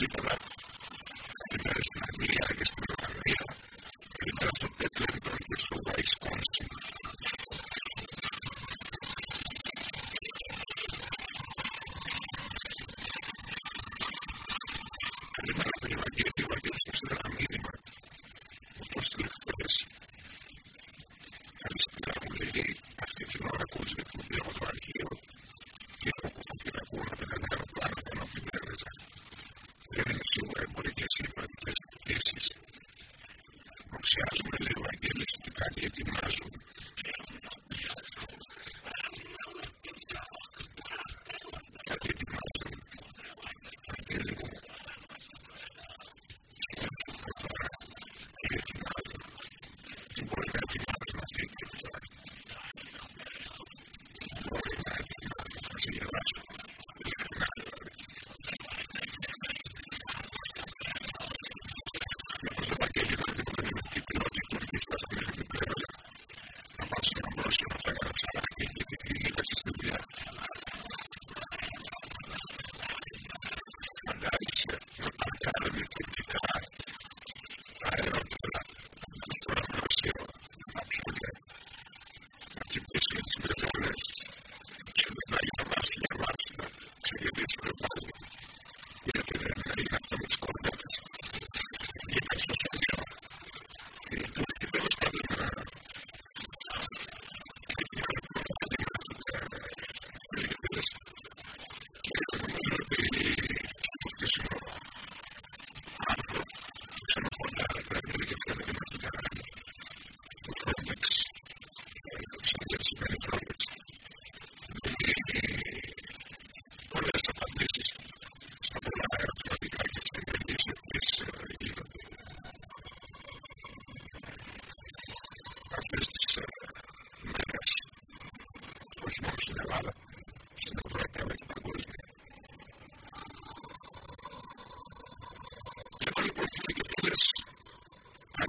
worship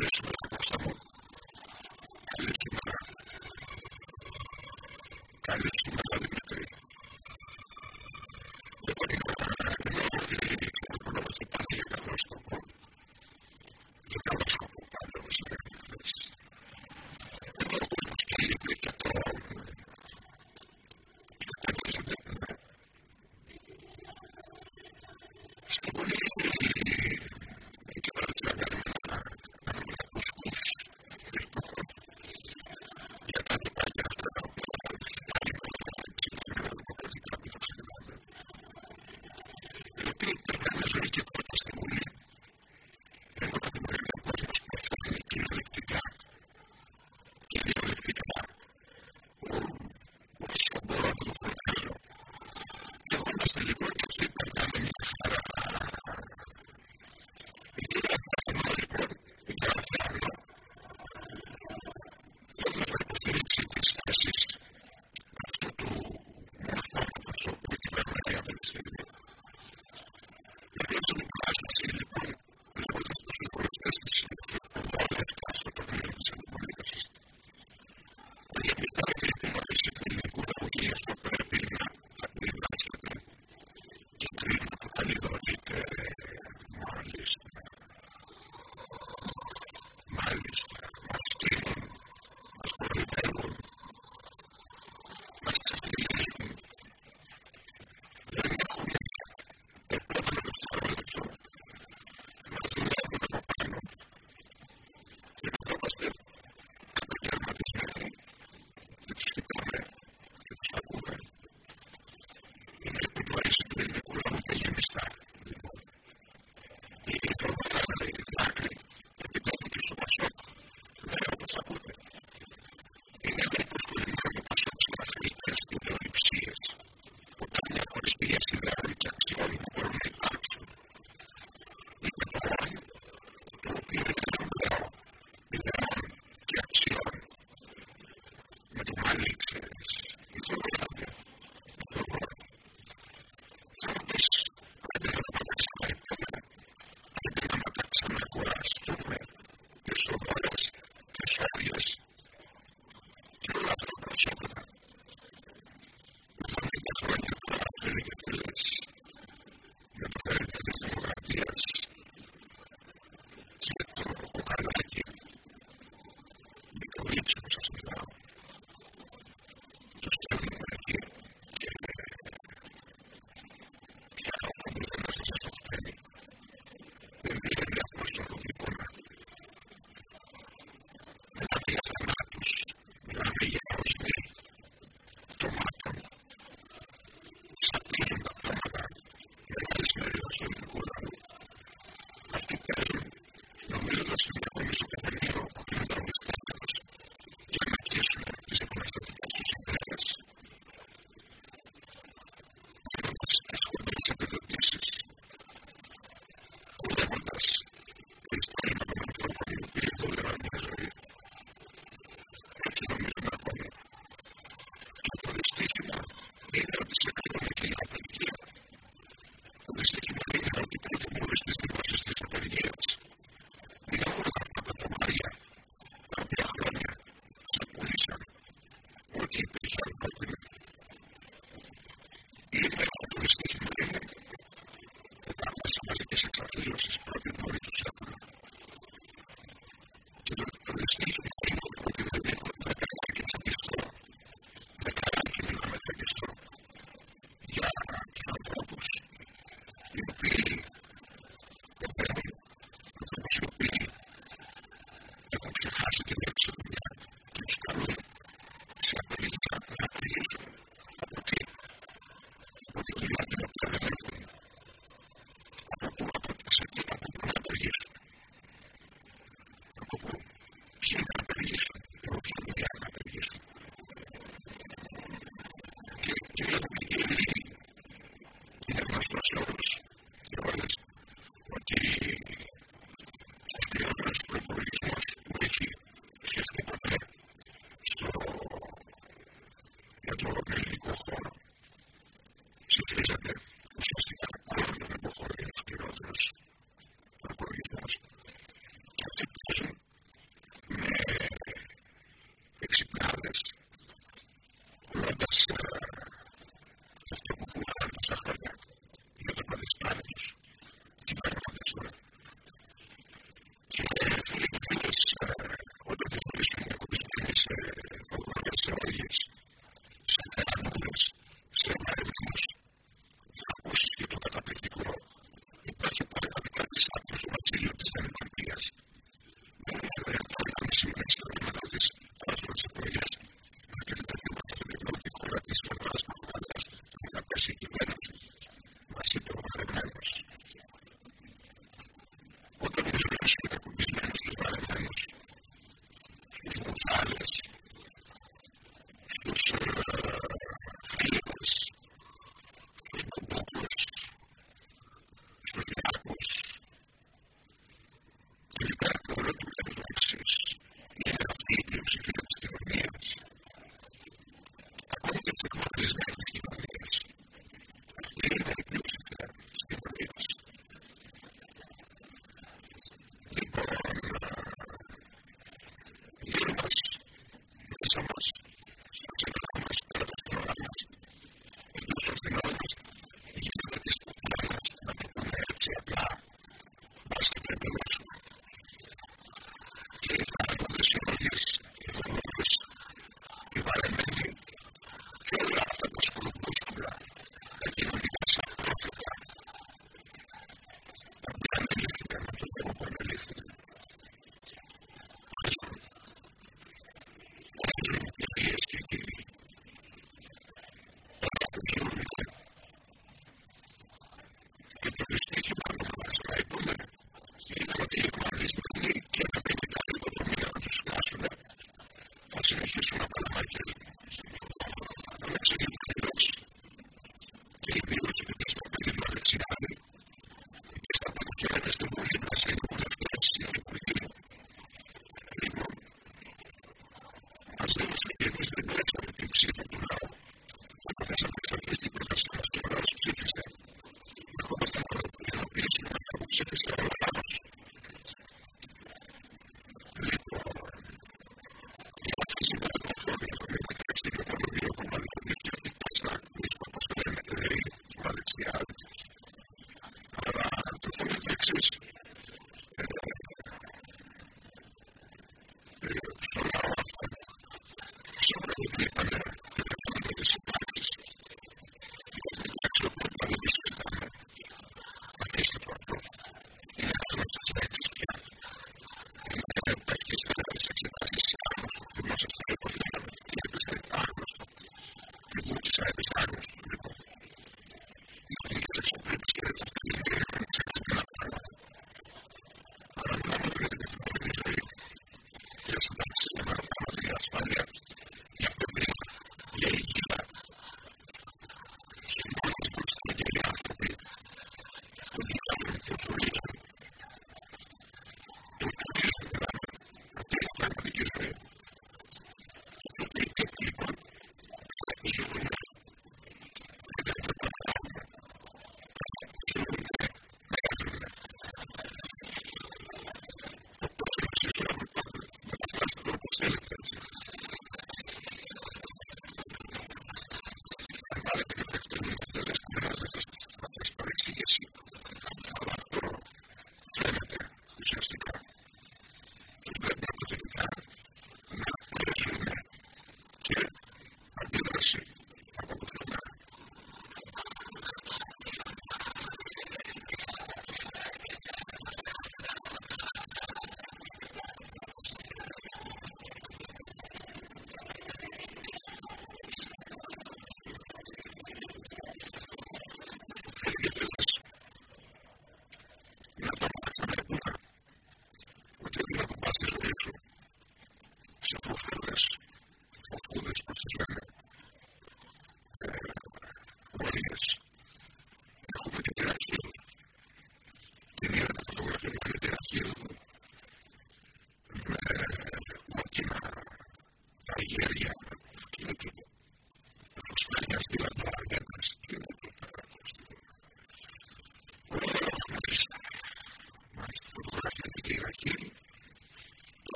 punishment. you. conversation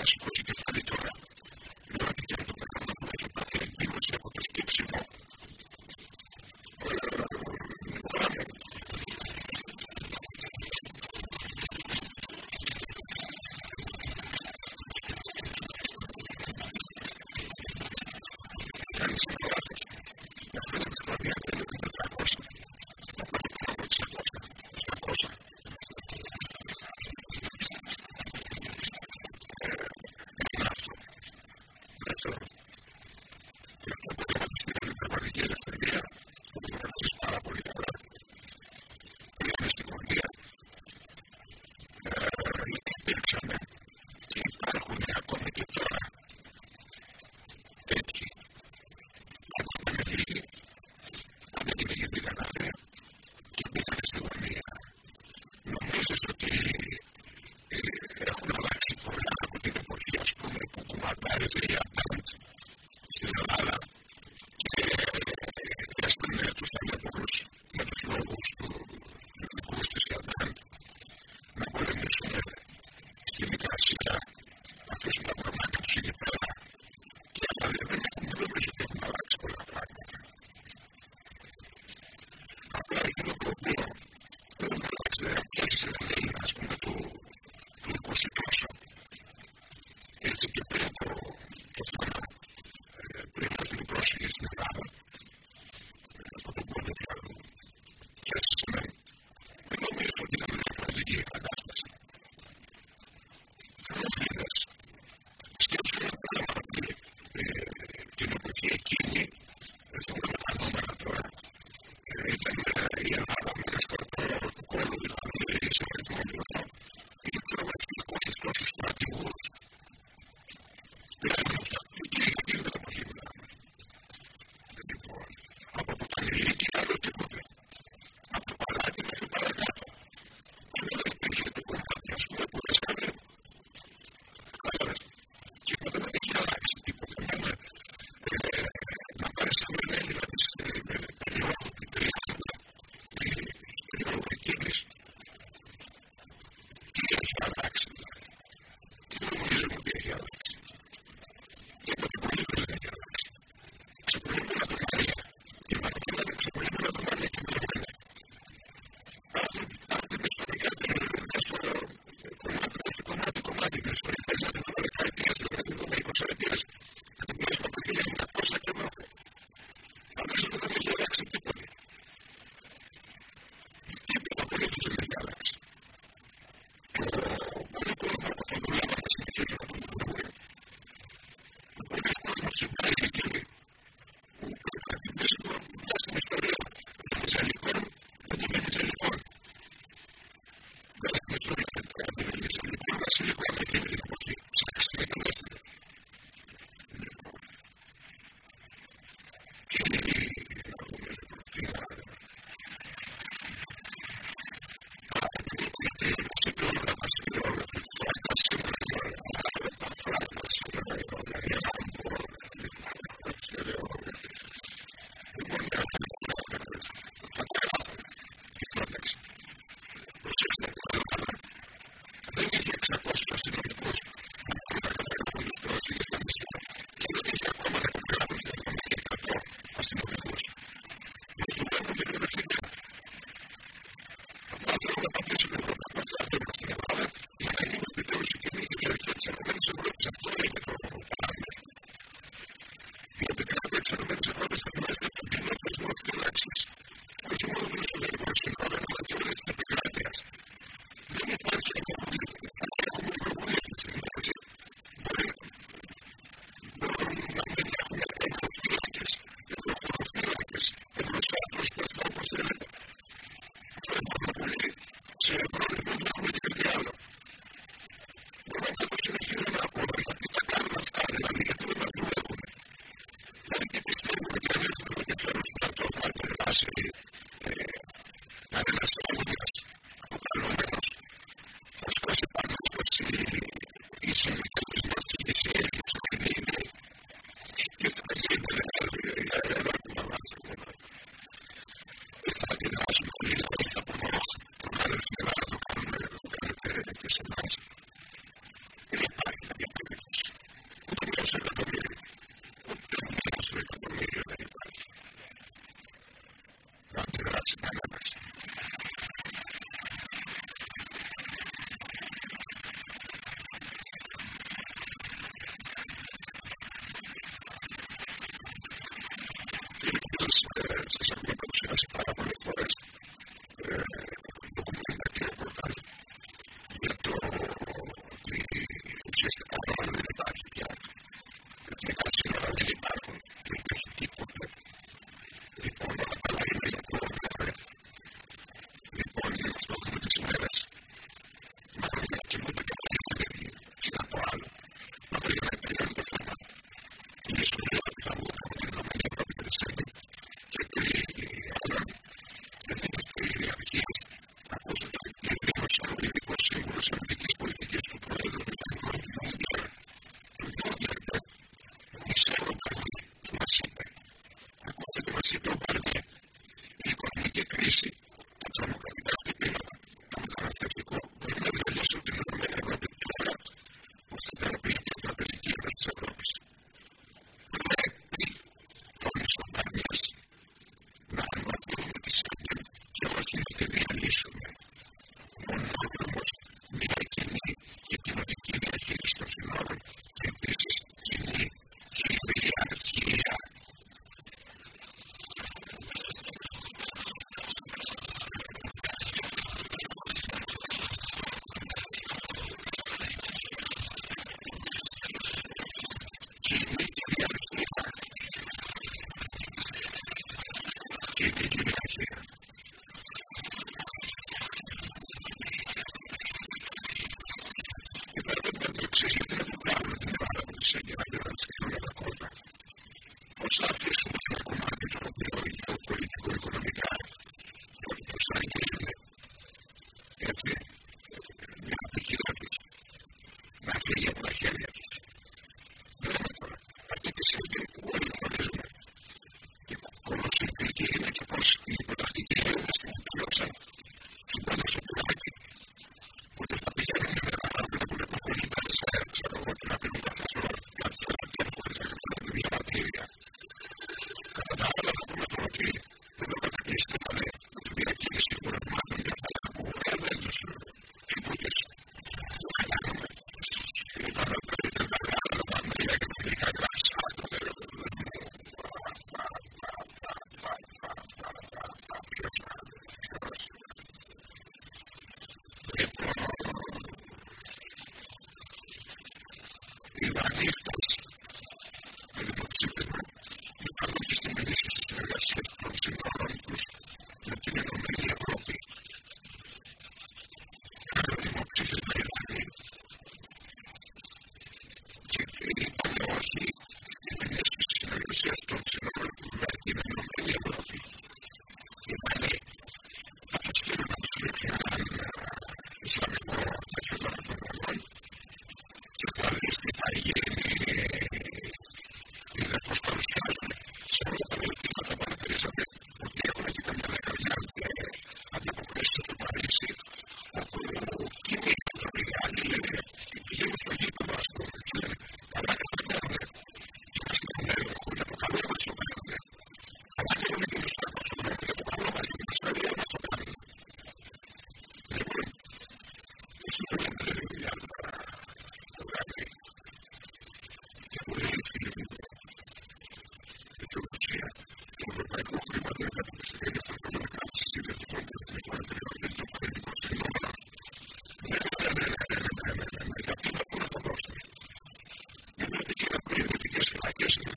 Christ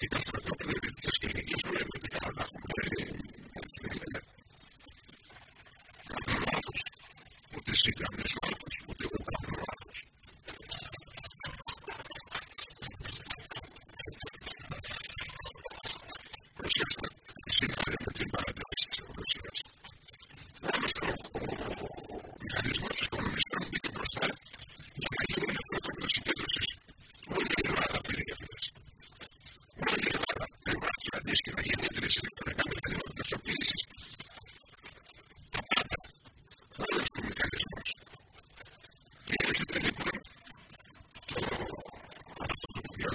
Питерского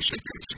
shake this.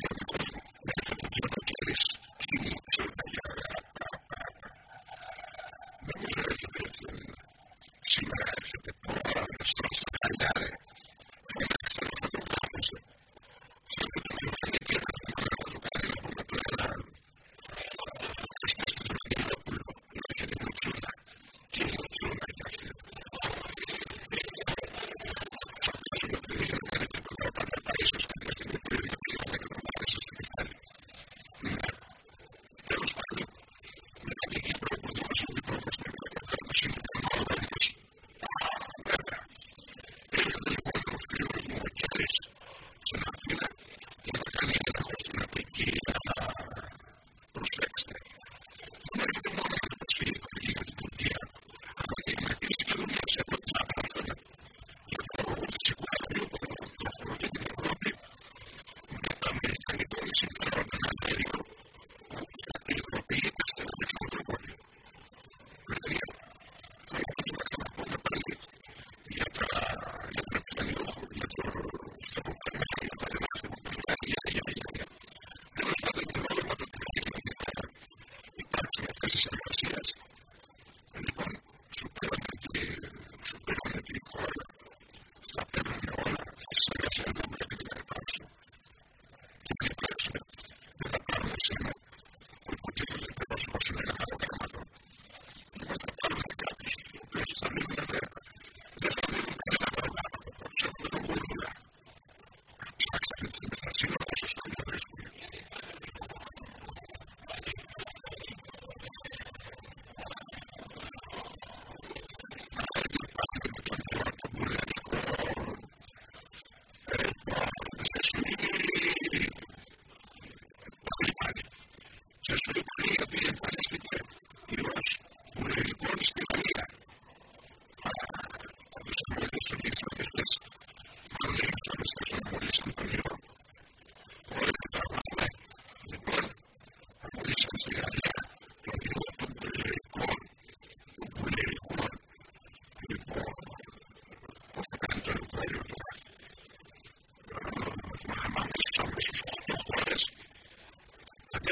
Thank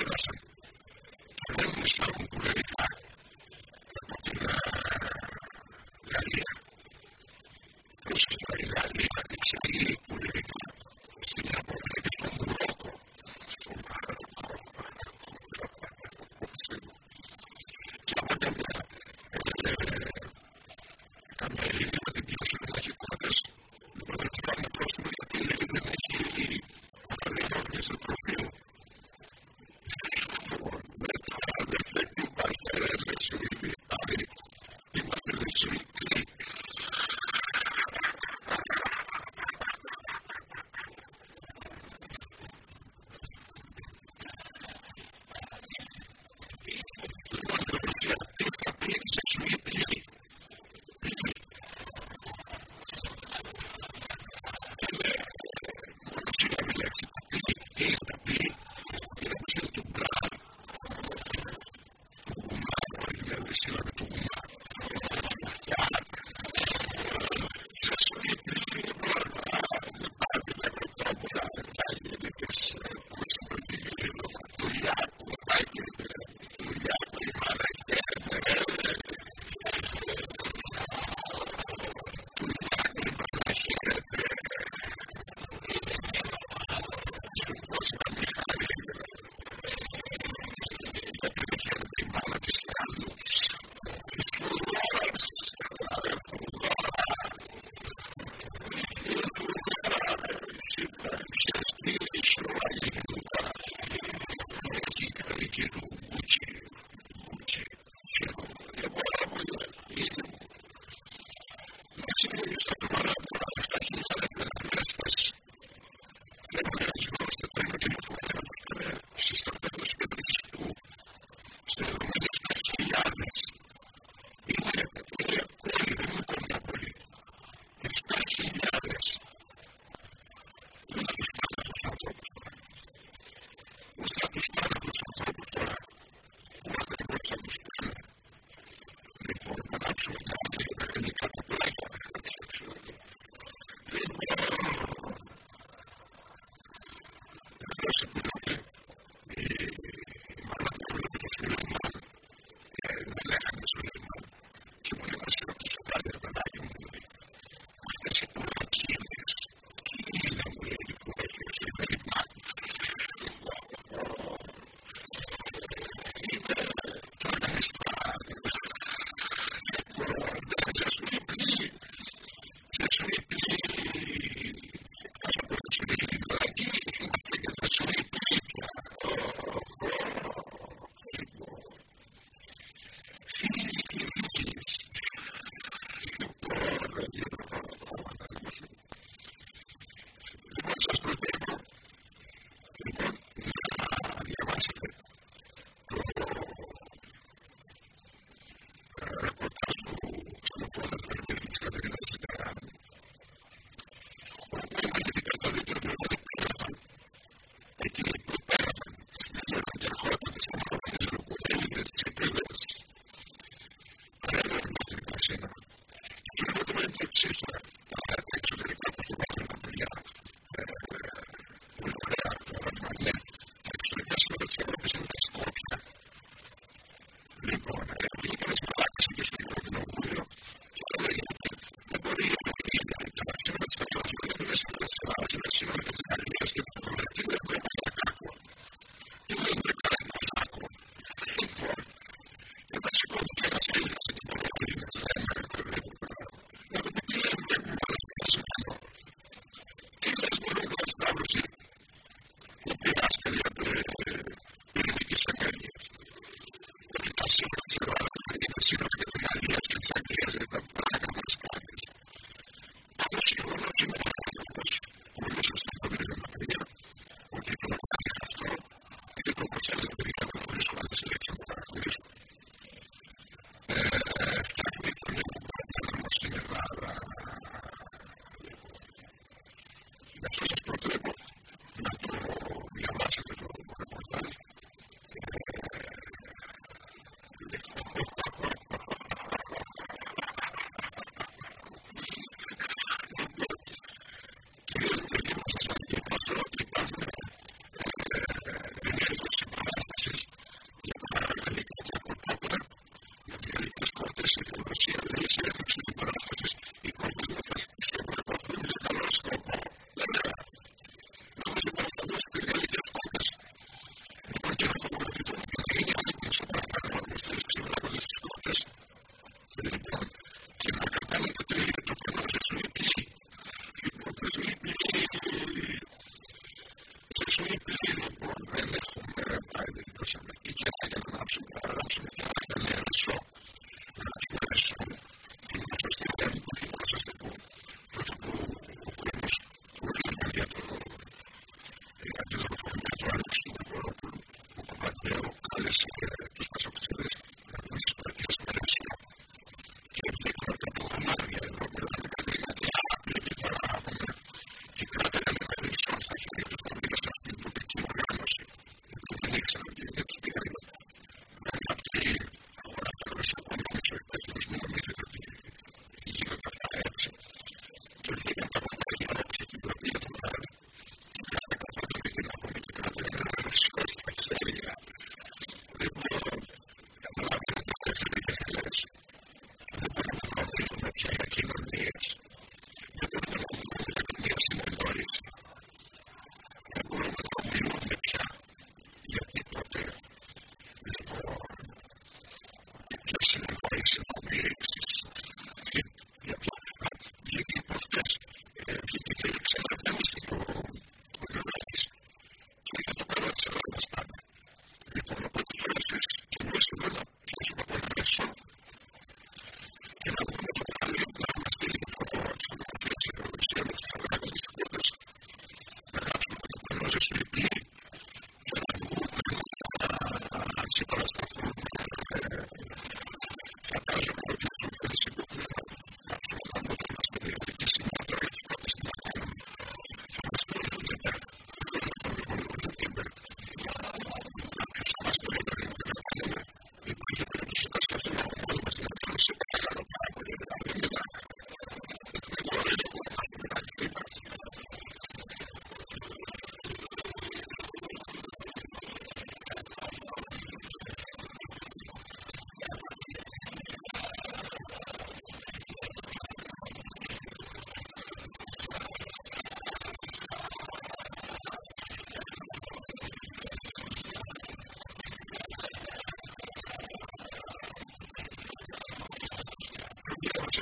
you.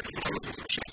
понимал этот учитель.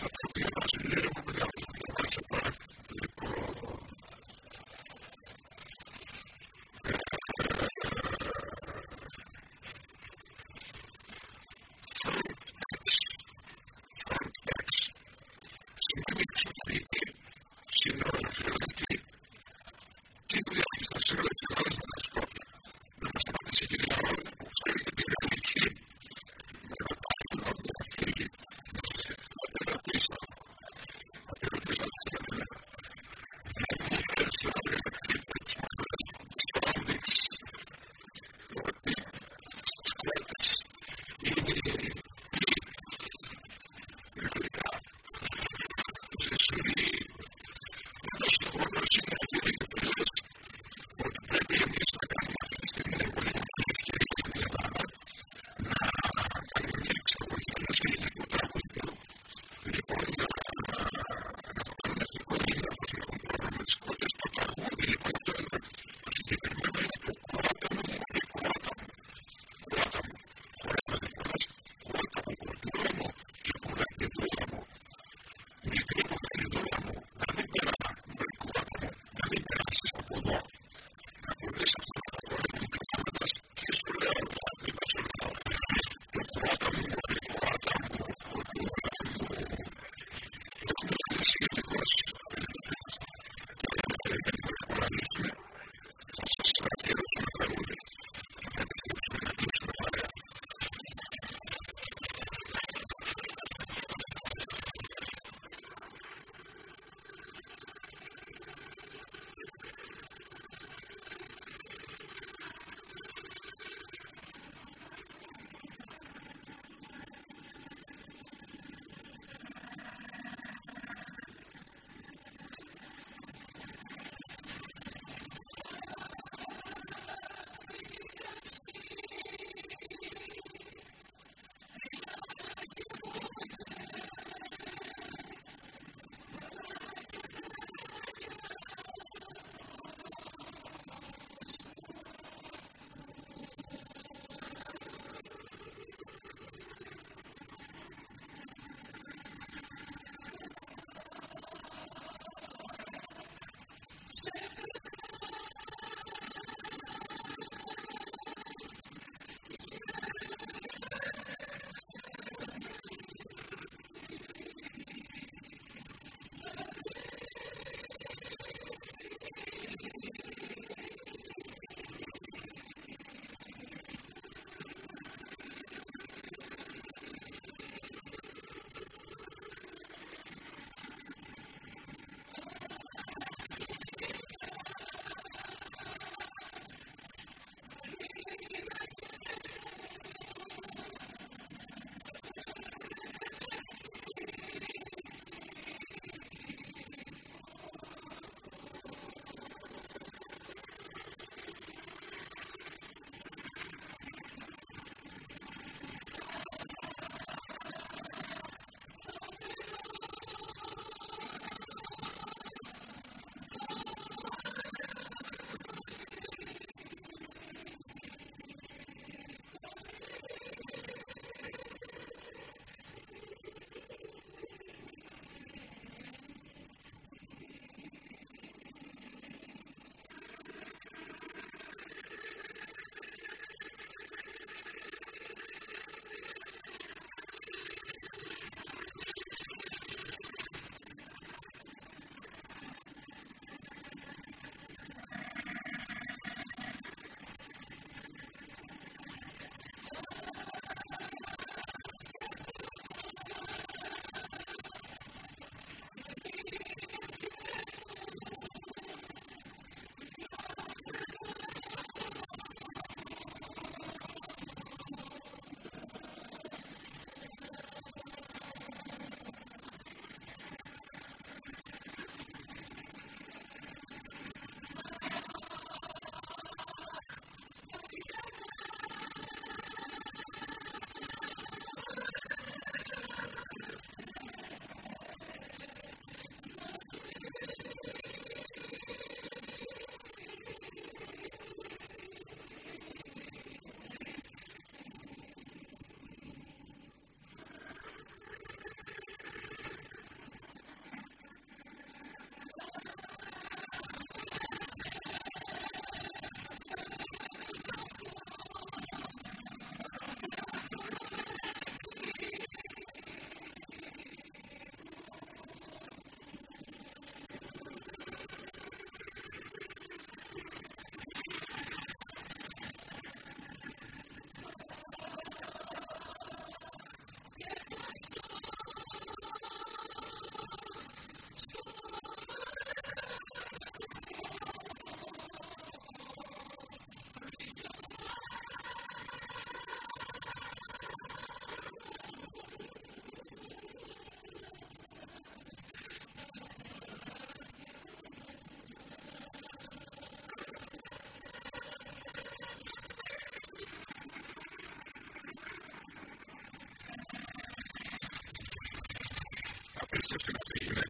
Christopher Fehler,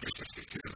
Christopher Fehler.